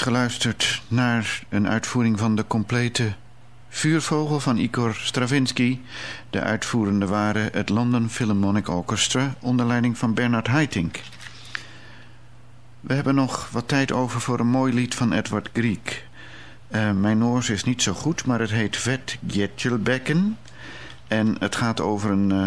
Geluisterd naar een uitvoering van de complete Vuurvogel van Igor Stravinsky. De uitvoerende waren het London Philharmonic Orchestra onder leiding van Bernard Haitink. We hebben nog wat tijd over voor een mooi lied van Edward Grieg. Uh, mijn Noors is niet zo goed, maar het heet Vet Gjetjelbekken. En het gaat over een, uh,